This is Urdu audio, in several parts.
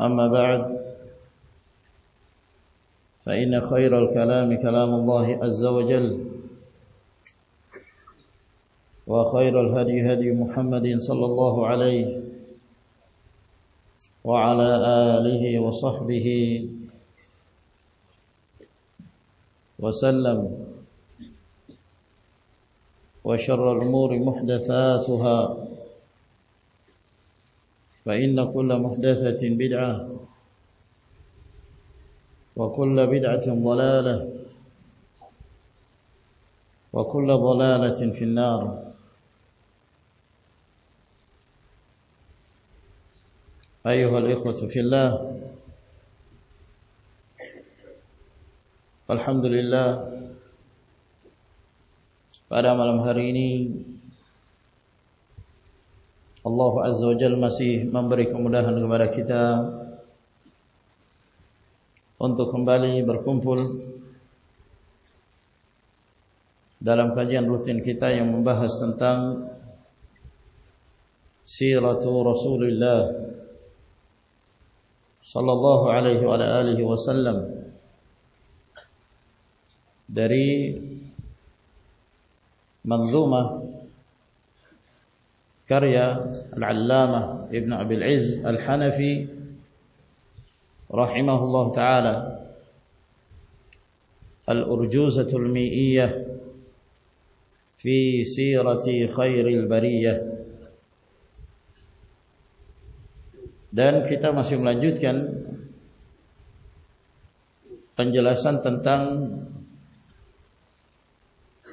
أما بعد فإن خير الكلام كلام الله عز وجل وخير الهدي هدي محمد صلى الله عليه وعلى آله وصحبه وسلم وشر الأمور محدثاتها وعلى آله وصحبه فإن كل محدثة بدعة وكل بدعة ضلالة وكل ضلالة في النار أيها الإخوة في الله الحمد لله pada malam hari ini اللہ جلماسی ممبر کمبا ہنگمارا کنٹ کمبالی برپل درام کا جن رو تین کھیتنٹ رسول در ملو ماں کریا العلامہ ابن اب العز الحنفی رحمہ اللہ تعالی الرجوزۃ المی فی سیرتی خیر البریہ dan kita masih melanjutkan penjelasan tentang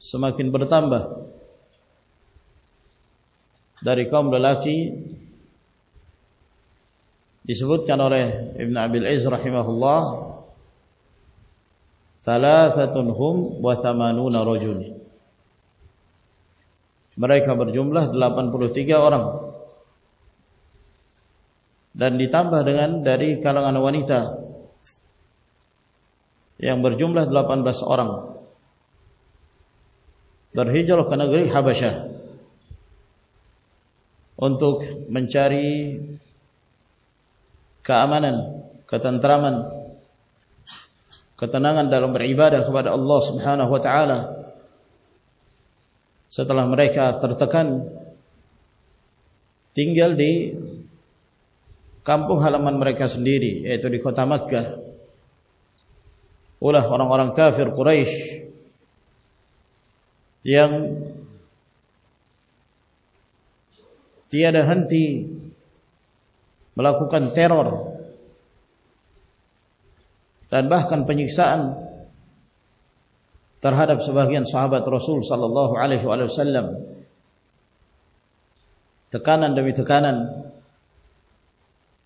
سما کن بر تام داریمر خبر جملہ تمبنتا بس اور بشو منچاری کا من کتن تر اخبار اللہ نو تم ریکا تر تکن تنگل دیمپالمن مرکھا سندھیری تور خو تام کا ہنتین پنجر ہڈھن صحابت رسول صلی اللہ وسلم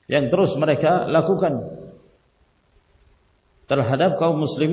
یعن تروسم رکھا لکھو کن تر ہڈب کا مسلم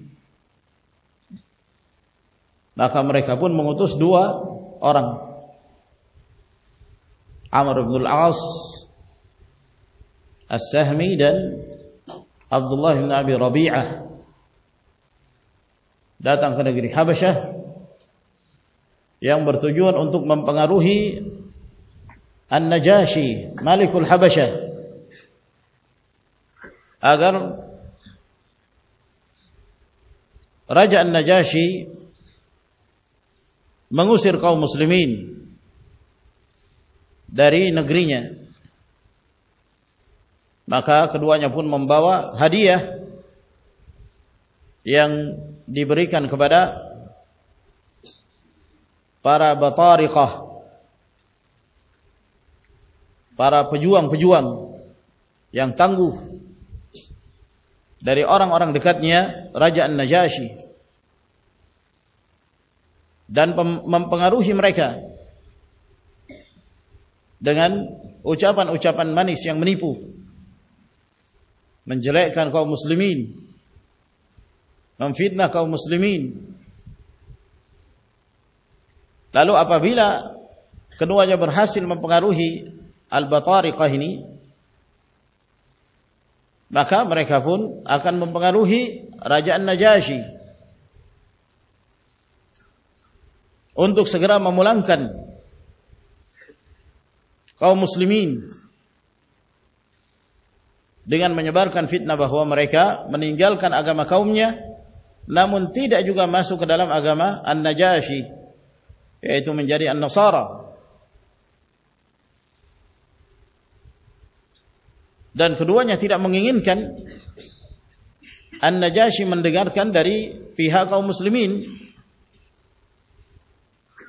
باقا میکا گن مس دو اور تو مالک الحبش اگر رج انجی منگو سرکاؤ مسلیمین داری نگری نا مقاو ممبوا ہادی یو دی برکان خبرا بارہ پن پو داری اور کتنی راج انجاسی روکھا پنس منی پوجل ممپا روہی الحیم ریکھا فون آن ممپا روہی راجا جائے بندوق سمولاسلیم فتنا بہوام رکھا منی آگام کاؤں نا من تی اجوا میں آگامہ ان نجاسی منگار کاری پیہ کاؤ مسلیمین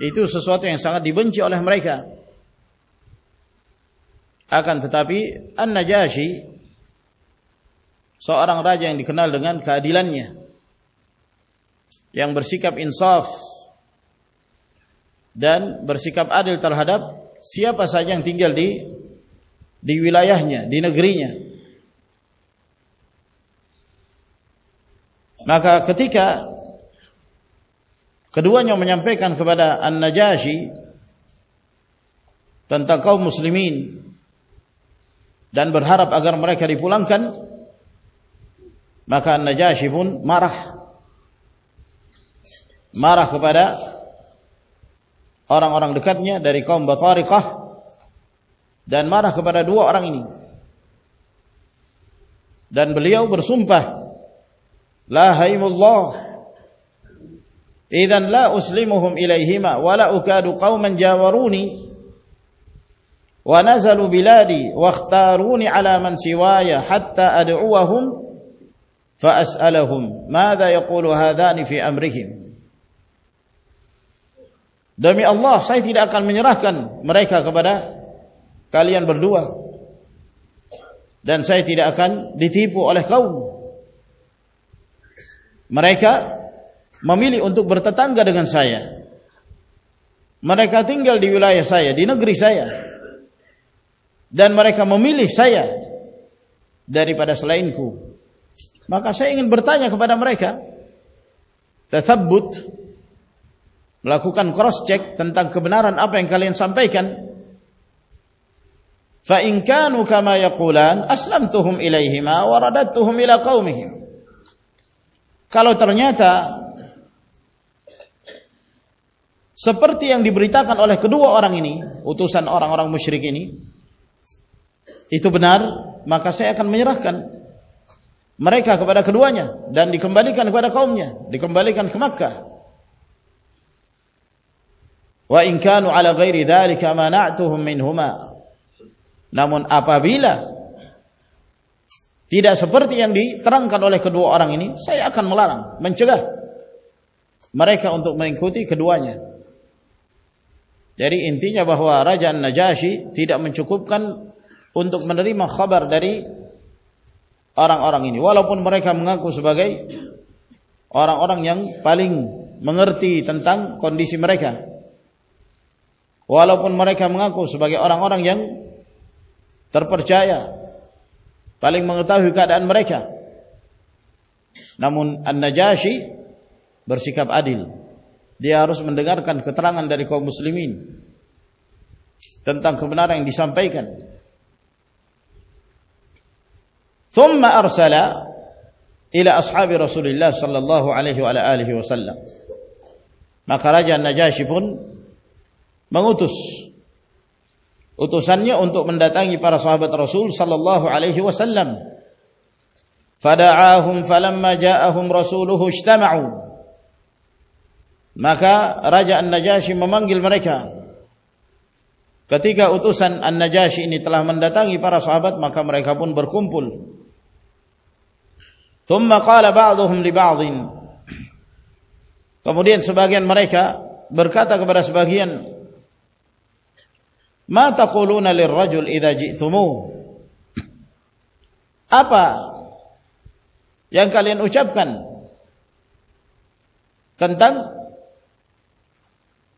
Itu sesuatu yang sangat dibenci oleh mereka. Akan tetapi An-Najasyi seorang raja yang dikenal dengan keadilannya yang bersikap insaf dan bersikap adil terhadap siapa saja yang tinggal di di wilayahnya, di negerinya. Maka ketika کدوا نام پے کن انجاسی مسلم دان بر حراپ اگر مرکاری ریپو لاکھ انجاسی مارا مارا بارہ اور کدنی راق برا دو دان بلیو برسمپ لائی بول گ لا اسلمهم اليهما ولا اكاد قوما جاوروني ونزلوا بلادي واختاروني على من سواي حتى ادعوهم فاسالهم ماذا يقول هذان في امرهم demi Allah saya saya tidak tidak akan akan menyerahkan mereka kepada kalian berdua dan ditipu oleh kaum mereka مملک برتا تر گن سائن مرکن ڈیو لائیں دنوں گھر مرک ممل سائل کو آپ کا لین سمپے کنکن اچل تلائی تلاؤ کالو ترتا سپرتی بریتا اور اتو سان اور مشرقی عیتبن مقصد اکھانا مرکزی دن کمبلی کنکو دیکھمبلی کن کمک کا ان کا گئی ری داری مہما نام آپ تیرا سیا کر اور سن ملا رام منچ گا مرکو میں کو تی کڈو داری ان بہوا راج ان نجا حسی تین چوکو اندو من خبر دری اور پن مرائی کھا منگا کو سگے اورنگ پلینگ منگرتی تنتان کنڈیسی مرکا وال اپن مرائی کھا منگا کو سو بھگے اور پرچا پلین منگرتا جاسی برسی کب آدھی dia harus mendengarkan keterangan dari kaum muslimin tentang kebenaran yang disampaikan. ثم ارسل الى اصحاب رسول الله صلى الله عليه وعلى اله وسلم. Maka Raja Najasyi pun mengutus utusannya untuk mendatangi para sahabat Rasul sallallahu alaihi wasallam. Fada'ahum falamma ja'ahum rasuluhu ijtama'u. نج ممنگل مرے کھا کتی کام پول مر برکا تک برا سب رجول تمو آپ کا لین اچپن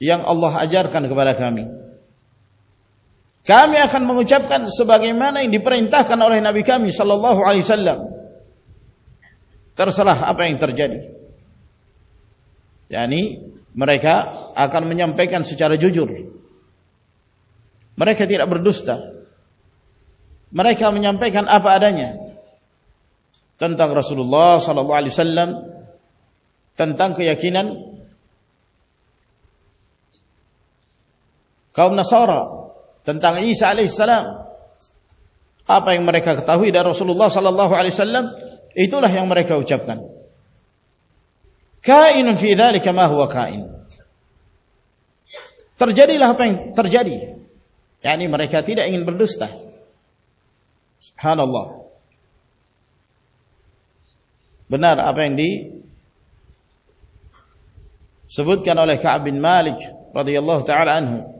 یعن اللہ ہزار کانا خامی آخر بہت چپا گئی علی سلام تر سلاحی یعنی مرکھا مجھے پیکار جزور مرے خراب اب دستا مرام پے خانس اللہ صل علی سلام تنتان کو یقیناً kaum Nasara tentang Isa alaihissalam. Apa yang mereka ketahui dari Rasulullah sallallahu alaihi wasallam itulah yang mereka ucapkan. Kainun fi dzalika ma huwa kain. Terjadilah apa yang terjadi. Yani mereka tidak ingin berdusta. Subhanallah. Benar apa yang di sebutkan oleh Ka'ab bin Malik radhiyallahu taala anhu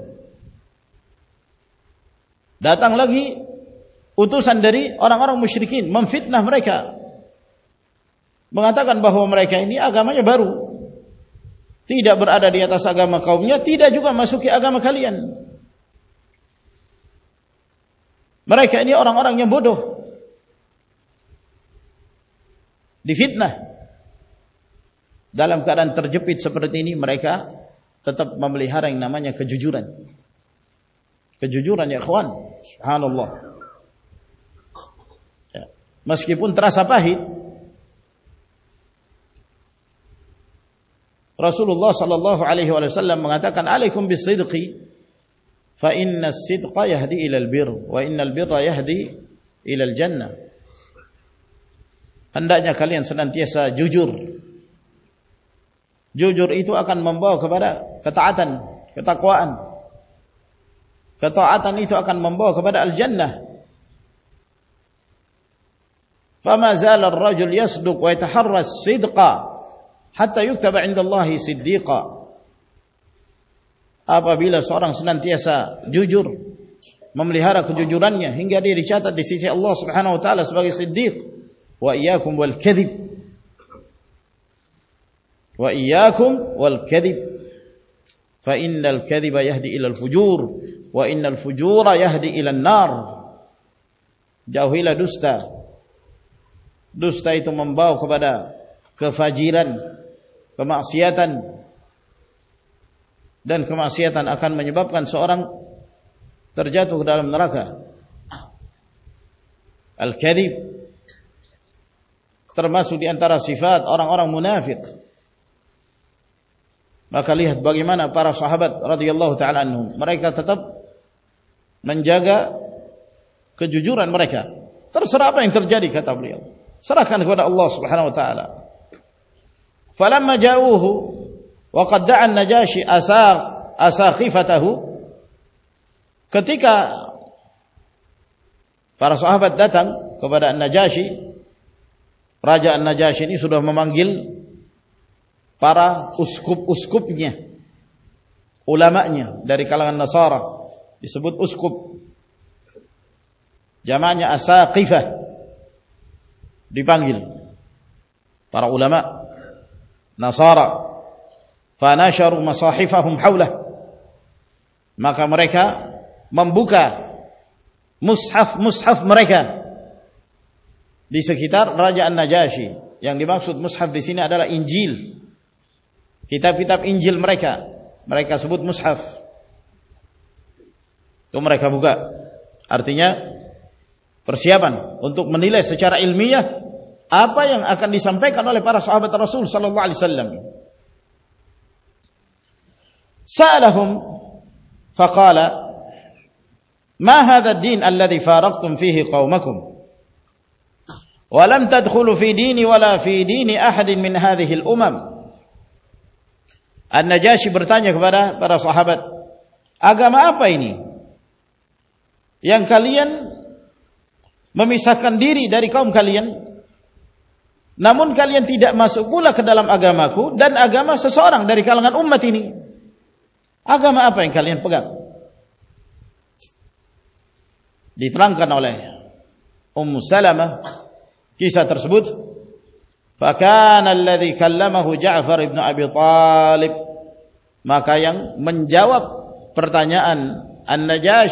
دا تھی اتو سنڈری اور مشرقین ممفیت نا ہمرائی منگاتا گان بہو ہمرائی آگام میں برو تی ڈبر ڈاڑی آگام کا تی ڈا سوکھے آگام خالی خی اور بوتھ نا دالم کا تر جپت سپرتی نی مرائی کھا تب ممبل ہارن نہ ججورن جی خان خان اللہ ترا سپاہی رسول اللہ صلی اللہ علیہ Ketaatan itu akan membawa kepada al-jannah. Fama zala ar-rajul yasduq wa yataharra sidqa hatta yuktaba 'inda Allah siddiqa. Apabila seorang senantiasa jujur memelihara kejujurannya hingga dia dicatat di sisi Allah Subhanahu wa taala sebagai siddiq wa iyyakum wal kadhib wa iyyakum wal kadhib fa innal kadhiba yahdi ila al fujur رکھ تارا سفت اور من جگہ جان بڑے کیا جاقسی آسا آسا کئی فات کتی کا سہبت دات نجاسی راجا نجاشنی سو مما گل پاراسکو ماری کا لن سرا سب اشکوب جام پارا اولا ما نا سو را پاسا مرائی بم بوا مف مساف مرائی دیس کتاب اندیم مساف د کتاب کتاب ایجل مرائی مرائی سوبت مساف itu mereka buka artinya persiapan untuk menilai secara ilmiah apa yang akan disampaikan oleh para sahabat Rasul sallallahu alaihi wasallam sa'alahum faqala ma hadha ad-din alladhi faraqtum fihi qaumakum wa lam tadkhulu fi dini wala fi dini ahadin min hadhihi al-umam An-Najasyi bertanya kepada para sahabat, "Agama apa ini?" یعن کال ممی سکن دیر دارین کالم آگ ما مسا داری مل کر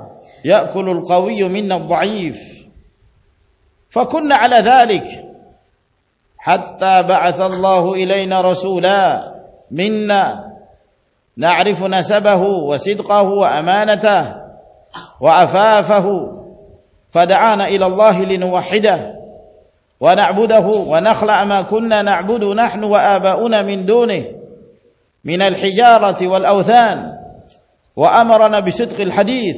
يأكل القوي منا الضعيف فكنا على ذلك حتى بعث الله إلينا رسولا منا نعرف نسبه وصدقه وأمانته وعفافه فدعانا إلى الله لنوحده ونعبده ونخلع ما كنا نعبد نحن وآباؤنا من دونه من الحجارة والأوثان وأمرنا بصدق الحديث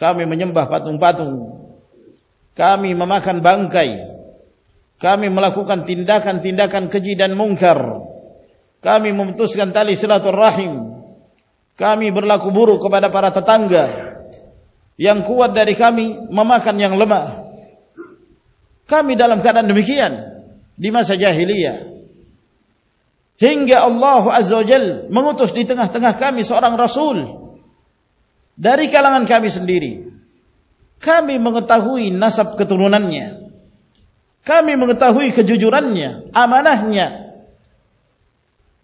کمی مجمبہ پات پات کمی مما کھان بنکائی کمی ملا کن تین دا تین کچی دن من کرس گان تعلی راہیم کمی برلا کو برو کو پارا تتنگ یعن کواری کمی مما کان یا لما کمی دل کھانا ڈھمکیان ڈیما سا جا ہلیہ ہنگ گیا اللہ ججل مو تسنی تنگا تنگا کمی سو رنگ رسول داری کا لن کیا مگر نسپ کے ترن کمی منگتا ہوئی جور آنا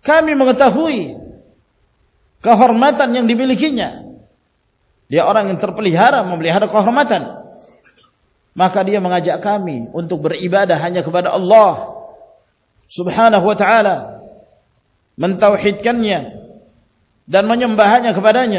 کمی مگتا ہوئی کہر میں تنگ رپل متن ماں کار منگا جمی ان کو برے بار حاجر اللہ سبحان ہوتا منتو ہی جن من بہاج خبریں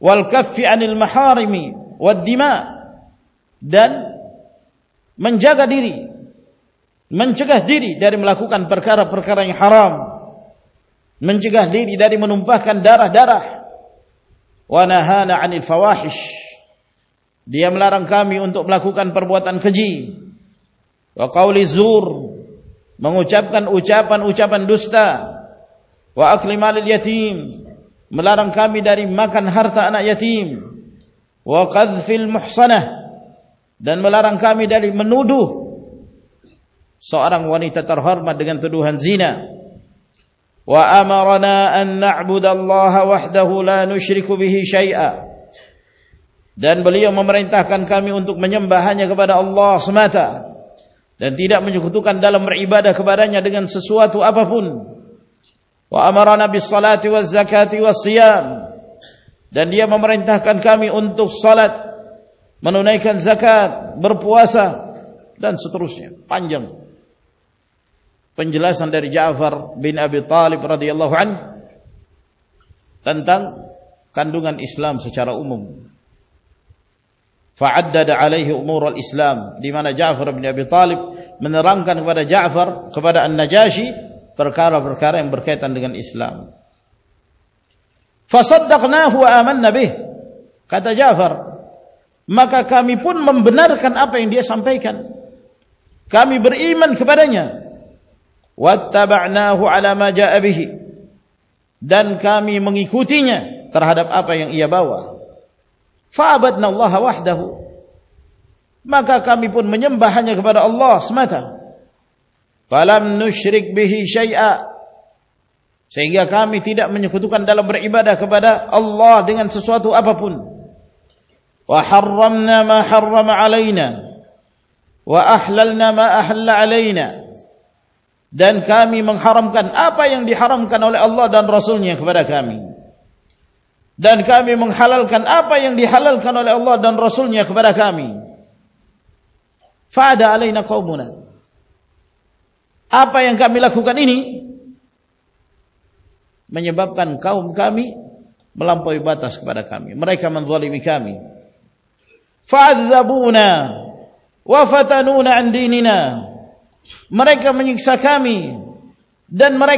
فواہش دیا رن کا میم پر بنکھی زور منگو چپ کن اونچا پنستا و اخلی مال یتیم ملا رام یتیم سنگر امران زکات اسلام فلوری پرکار برکار اسلام فسد نہ بھی مکا رکھ انڈیا سمپی کن بر خبریں منگی کو چیئیں مکا کمی پن مجمبہ اللہ تھا پلم نی دن کو دن کام کن آپ دن رسول منگا لیں حالل رسول آپ کا لاکھوں گا بب کن کا مرکن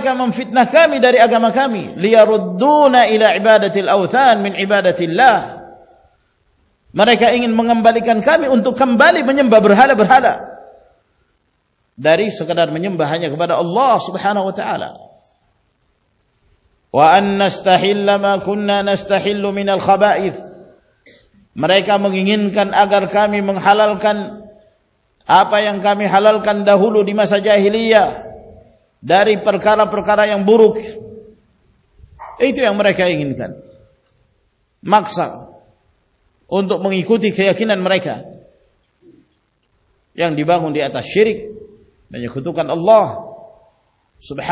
کا مرکن فیت نقامی لیا رونا چل اوسان چیل مرکن مغمبالی ان تو داری سکن مجھے بہن کا آپ ہاللکیما سجا ہلیہ داری پرکارا پرکارا بروک ایٹو مرکین کن مکس اندو منگوتی مرائی کام دیبا گند شیری مجھے خود اللہ صبح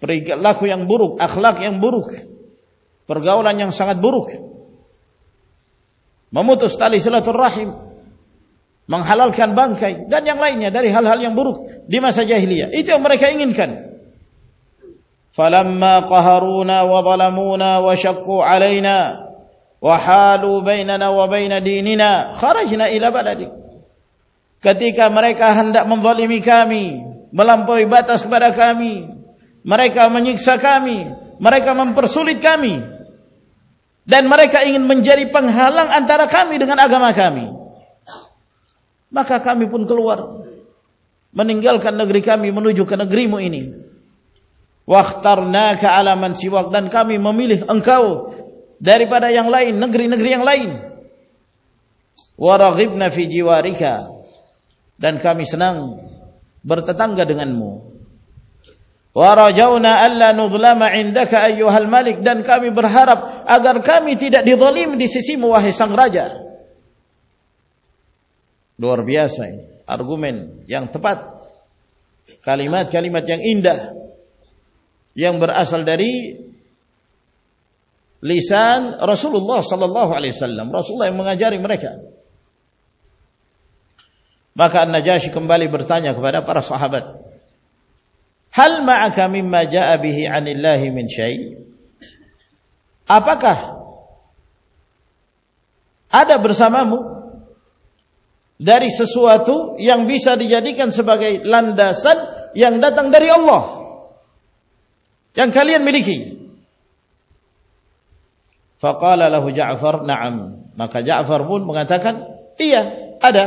پوری گر لاکھ بروک اخلاق بروکھ پر گولا سنگ بروکھ مامو تو راہ منگ ہال لان بنائی داری لائی داری ہالیاں بروک دیما سا جیلی ہم ریل کنارو نا بالم نا وا وحالوا بيننا وبين ديننا خرجنا إلى بلدك کتی کا مر کامی ملا باتس پارا کامی مرکن کا می مرکا مس مرکن پہ لگا رہا آگا مخا من کول نگری کامی منجوکا گری مختار نہ آنسی وقدان کامی مملی ہن کا داری پار جی ویکا دکامیسن برتا دن گن مو رو نا اللہ نبا مالک دن کا میم سنگراسائن اور گومین کا اصل رسول اللہ صلی اللہ علیہ السلام رسول منگا جائیں مقا نجا شمباری برتا بارا سہا بت ہل ما م جا ابھی آنشائی آپ آدھا برسا مسو ساری کنس باگ لندا ست یعن کالی ککال بول بات تی آدھا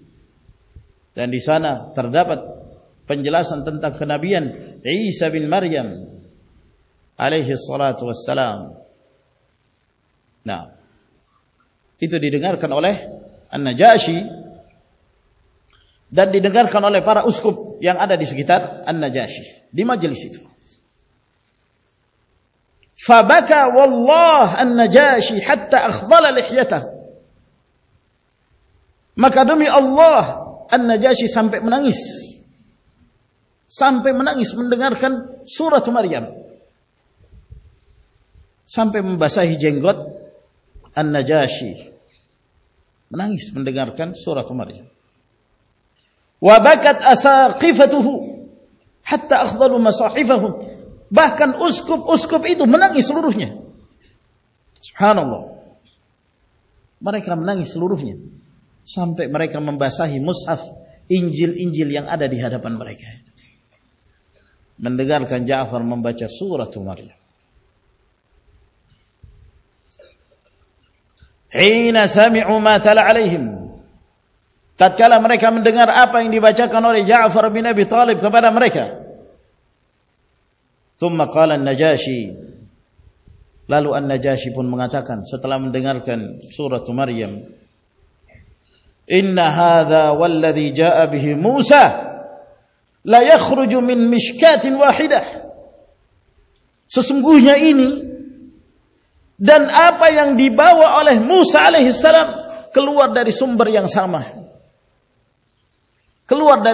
dan di sana terdapat penjelasan tentang kenabian Isa bin Maryam alaihi salatu wassalam. Nah, itu didengarkan oleh An-Najasyi dan didengarkan oleh para uskup yang ada di sekitar An-Najasyi di majelis itu. Fabaka wallah An-Najasyi hatta akhbala lihyatahu. Maka demi Allah انجاسی سمپے مناس سمپے منس منڈار سمپے بساہ جینگت انجاسی منگیس مار کن سور اخماری ہاں نو نسل سم تبا ساہی مساف انڈرشی لالو انجاسی مریم ان هذا والذي جاء به موسى لا يخرج من مشكات واحدة sesungguhnya ini ini dan apa yang yang yang dibawa oleh Musa alaihissalam keluar keluar dari dari sumber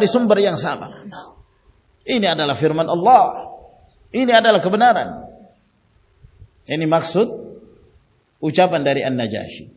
sumber sama sama adalah firman Allah ini adalah kebenaran ini maksud ucapan dari An-Najasyi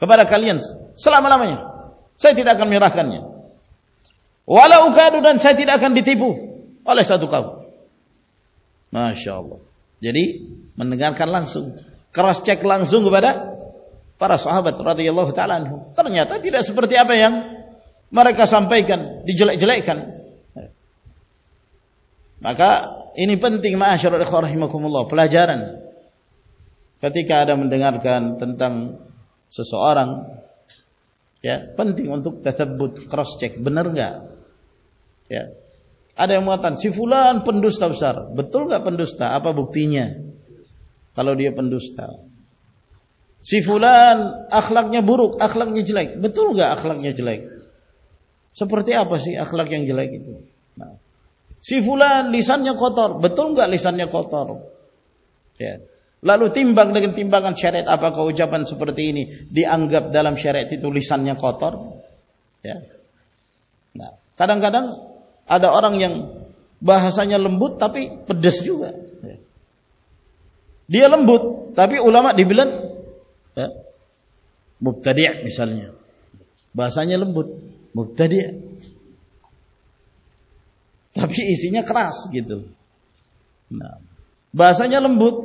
خبر کلینس سلام سنگا کرتی پوسا ڈگار سو رسپرتی مارکا سمپے جلد ان پنتی میرے خرح مل جاتی کار ڈگار رے سر بت پنڈوستھا آپ بکتی ہے پالوڈیا پنڈوستان اخلاق نے بروک اخلاق لک بتر گا اخلاق یا جلک سو پرتی آپ سے اخلاقیاں جلائ کی بتر گا لانے کو لالو تین بنگن تین باگن سیرت آپ کو جاپان سوپرتی دی آنگپ دل سیرت تینسان کو کادن کادن آدھا اور ہسا بھوت تبھی دی الم بھوت تبھی اولا میبلن مبت مثال بسا بھوت مبتری تبھی اسلام بھوت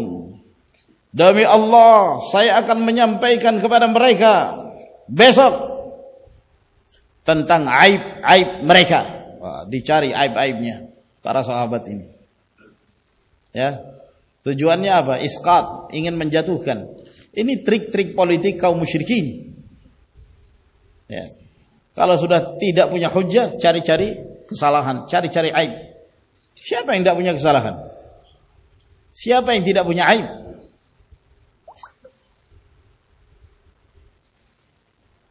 دبی اللہ سیم پیمار بے سب تنطن آپ آپ آپ تجوار اسکار انجا دکان سرکی کال سو تی دکھا چاری چاری خان چاری چاری آپ سیا پیدا کسا خان سیا پہ تیے آئ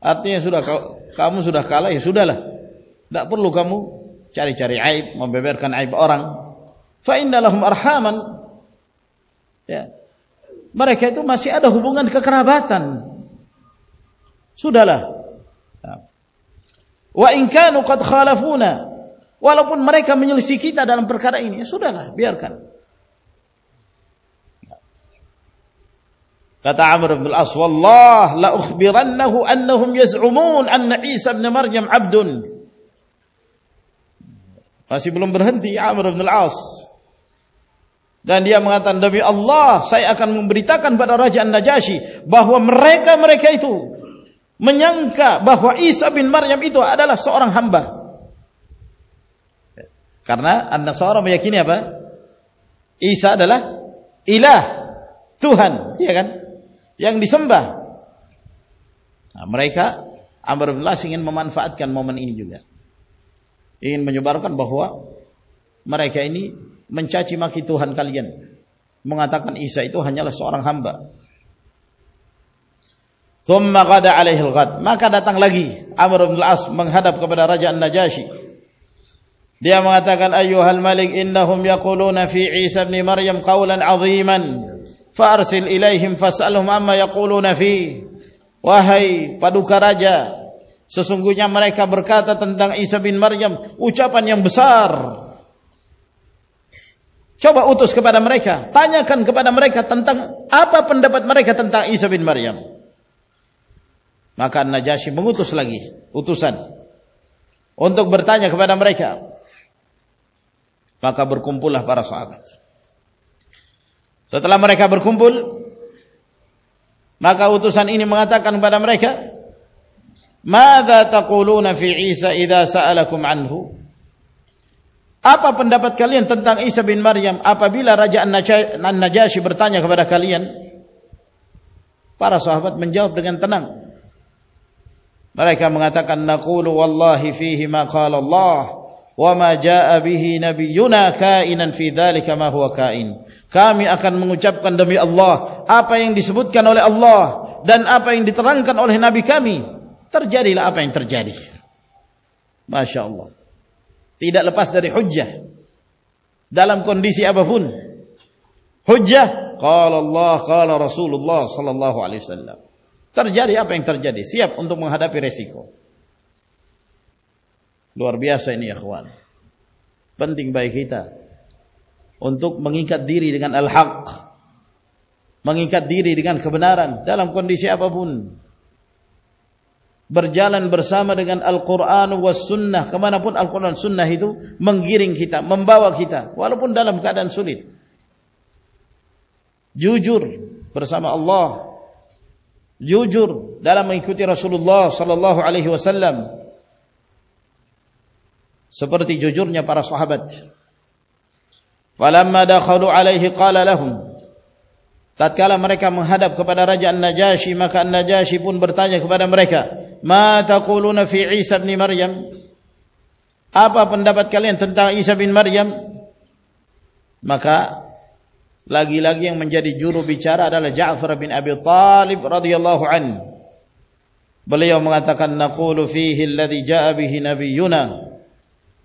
اتنے سورا کاموں سور کا لو ڈالا بول لو کاموں چاری چاری آئی بی برکھا آئی اور ہم ارخامن بریک مسے ادا ہو بن آئی کا نو لو نال مرکزی پر کارڈ قطع عمر بن العاص والله لا اخبرنه انهم يزعمون ان عيسى ابن مريم عبد masih belum berhenti Amr bin Al-As dan dia mengatakan demi Allah saya akan memberitakan kepada raja An-Najasyi bahwa mereka-mereka itu menyangka bahwa Isa bin Maryam itu adalah seorang hamba karena An-Nasara meyakini apa Isa adalah ilah Tuhan iya kan سمبا امریکا امرملا مومان فا اتنا مومنجویا ایجوار بہوا مرکنی منچا چیماکی تہلگین منسائی تو ہنجا لو رنگ آلے ہلکات ما کا دا تک لگی امراس برا راجا انداز دیا ماں تاکن او مالکم کلن رکھا تن سب مرکان جی بہت لگی سن تو رکھا برکار برکھم بول مکن پارا سہبت باپن اللہ صلی اللہ تر جاری ترجیح پیرے کوئی انتو میرین دیر گان الحق منگی کا دیر گان دلنگ اللہ علیہ وسلمتی ججور نا سہابت مرم مکا لگی جورچارا بول تک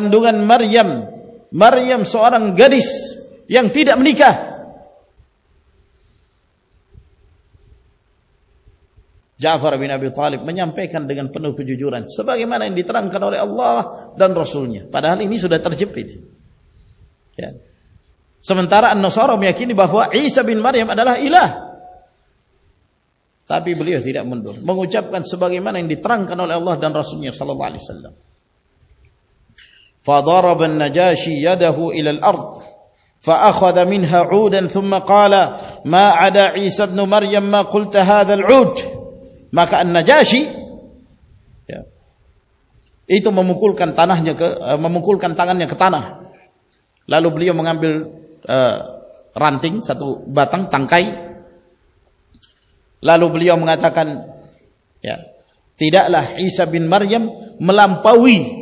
مریم سورن گری جافر پہ صبح اللہ دن رسوئیے تاپی بولے حضرت منڈو چپ کن صبح علیہ السلام فضرب النجاشي النجاشي يده منها عودا ثم قال ما ما عدا عيسى مريم قلت هذا العود itu memukulkan memukulkan tanahnya ke ke tangannya tanah lalu beliau mengambil uh, ranting satu batang tangkai lalu beliau mengatakan ya tidaklah Isa bin Maryam melampaui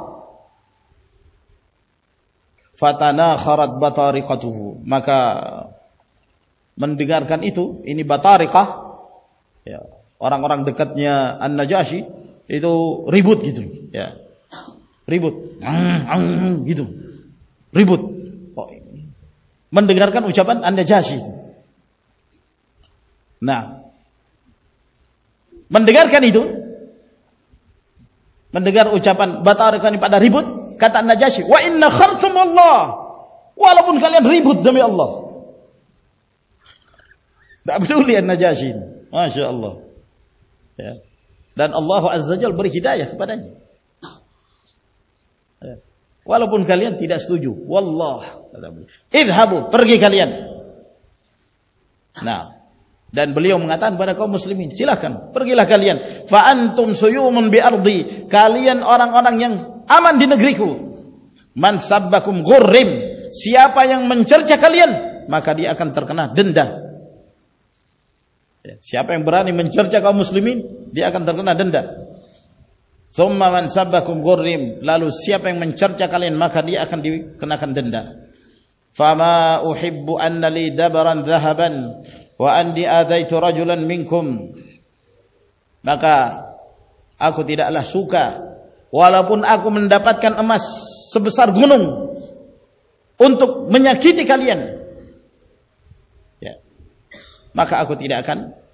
خر بتا ریکار یہ تھی بتا رکھا اور آشو ریبوت گیتوت منڈار کا منڈار کیا بتا رکھا ریبوت نہ لوال بولے مسلم پرگی لاکھ اور ماندین گھر کو چرچا کا دن پائن برانی کا مسلمان گوریم لالو چرچا کا اولا بن آگات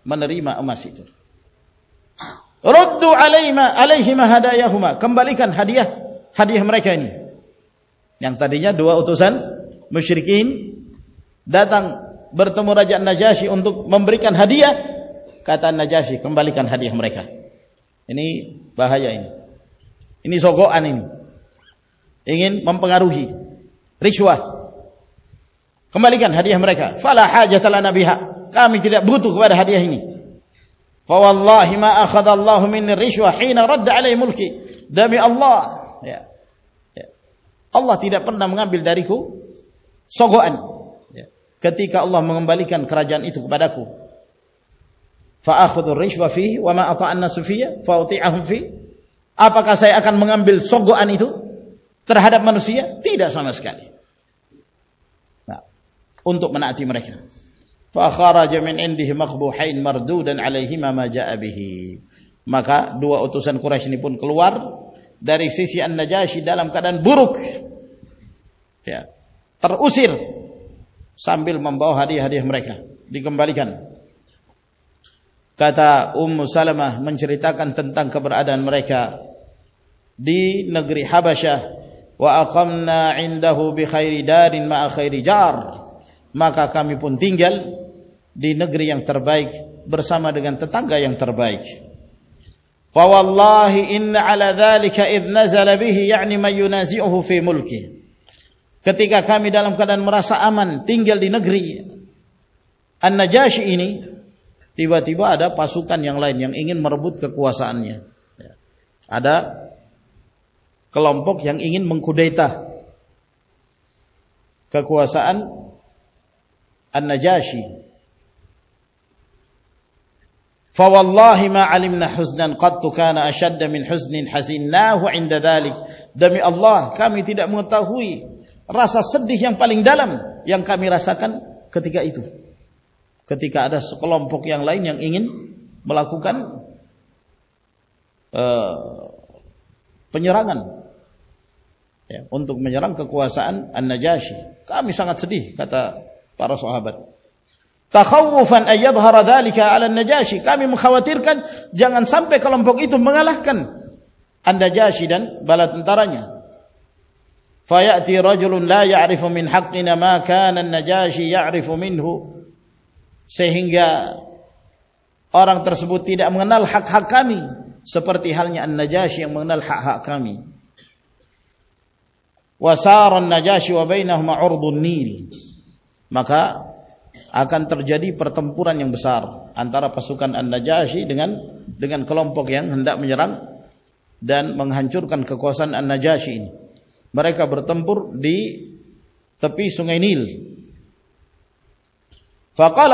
منری رود آلے آلے ہی میں ہاڈ آ کمبالی ہادیہ ہای ہمرائی جانتا دیوا اتوان مشرقی داد برتم راجا نجاسی ممبری کان ہادیا کا جاسی کمبالی کان ہای ہمرائی ان باہر Ini sogokan ini. Ingin mempengaruhi. Rishwah. Kembalikan hadiah mereka. Fala hajatala nabiha. Kami tidak butuh kepada hadiah ini. Fawallahi ma akhadallahu minni rishwah hina radda alai mulki. Demi Allah. Ya. Ya. Allah tidak pernah mengambil dariku sogokan. Ya. Ketika Allah mengembalikan kerajaan itu kepadaku. Fa akhudur rishwah fihi wa ma ata'an nasufiyya fa uti'ahum fihi. آپ کا سائن ماںامل سو گھو تر ہر منسی تیرو من اتمائی کو بروکر سمبو ہری ہری ہمر کنتا منچر تنخا بش نا ہر ما جار می پُن تنگل دی نگری یوتر بائک برسا منگا یوتر بائک پا می ہلکی کتما سا من تل دی نگری جاسو ادا پاسوانی بھت کا کوا سا منقئیتا یا کنکتی لیکن بلاکن پنجورا گن اندو میں جرم کن انجاسی جنگن سمپے کلم پھکن بنالیم تر آتی روایا جاسی اور سب تین نل ستی ہال انجاسی نل ہاکی نجاشن کون سنشی مرے کا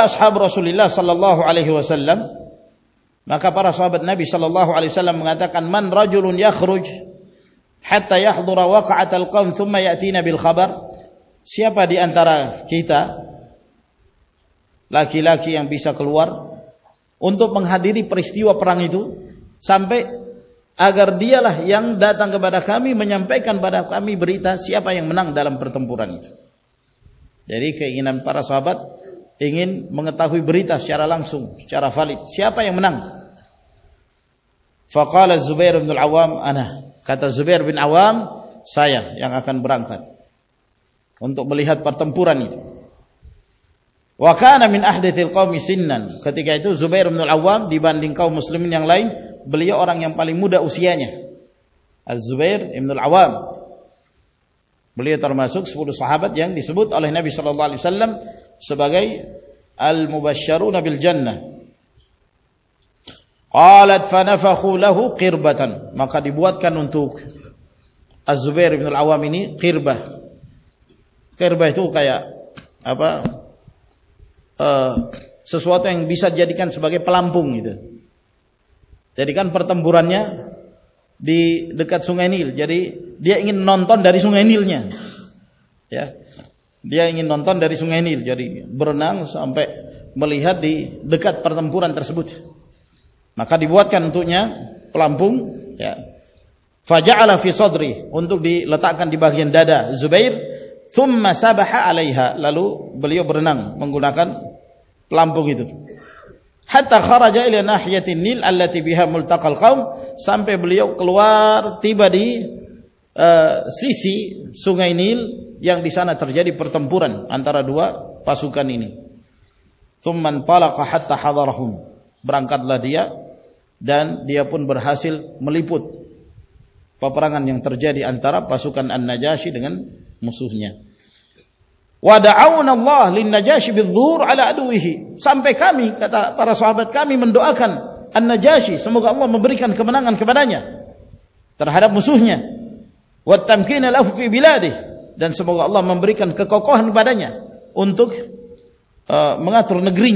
صحاب رسول صلی اللہ علیہ وسلم اللہ علیہ تین خبر لاكھی انتو پن درستی و پرانی اگر منگ درتھم پورانی برئی تا چارا لاسن چارا پالت سیا پائیں منگال زبیر صحاب نبی صلی اللہ علیہ وسلم زب آوامبر تو سوادن با پلان پھر کن پرتم بورانی سوائے ننتن داری سوائیل ننتن داری سوگی برن بولے پارتم بورانس مقا دیبوت کیا پلمپون فاجا فی سودی انٹو دی لتا کان دیب دادا زبیر تم مسا بہ آل لالو بلیہ برن منگونا کان پلانبوتا ہیاتی نیل اللہ ملتا کلکاؤں سمپے بلیو کلوار تی باری سوگئی نیل یا سانجری پرتم پورنوا پاسوانی تم پال بران کا دیا دن دیہ پن بھر حاصل ملیپوت پپرا پاسو جاسی مسوسی منڈو ان جاسی بنائیے مسو تمکی نیپی بیلا سموگا ممبری بنائیں ان تک منگا تر نگری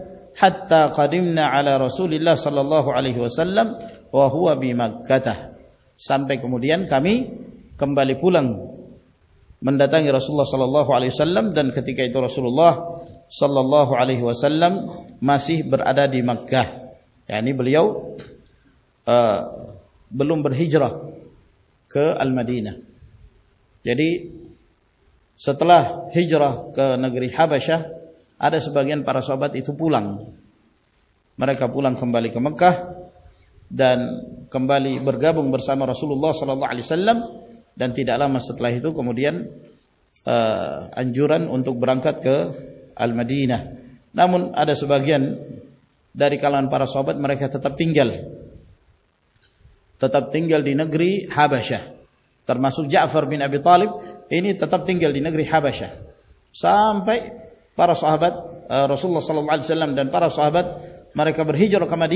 حتى قدمنا على رسول الله الله صلى عليه وسلم وهو sampai kemudian kami kembali pulang mendatangi Rasulullah Rasulullah sallallahu sallallahu alaihi alaihi wasallam wasallam dan ketika itu masih berada di Makkah yakni beliau uh, belum berhijrah ke Al-Madinah jadi setelah hijrah ke negeri Habasyah ارے صبا گیان پارا سوبت پو لنگ مرکو کمبالی کمکا دین کمبالی برگا بن برسا رسول اللہ علیہ السلام دین تی دل کمدیئن اونت برانکت المدین داری کا پارا سوبت مرکھا تطا تنگل تطپ تنگل دینے گری ہابہ تر مسود جافر تینگیل سمپھائی پار سحبت رسول اللہ علیہ السلام دن پارا صحابتیا بار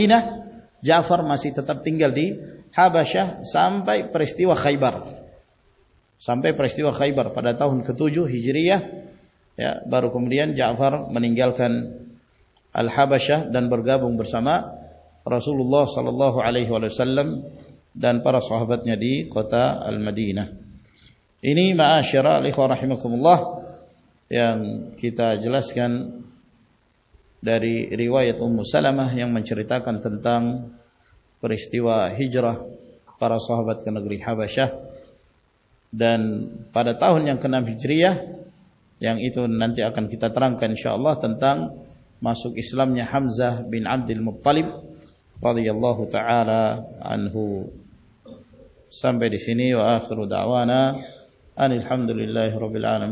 جافر منی الباشہ دن برگا بنبرسام رسول اللہ صلی اللہ علیہ نام ہیہن اللہ تنگ معلامہ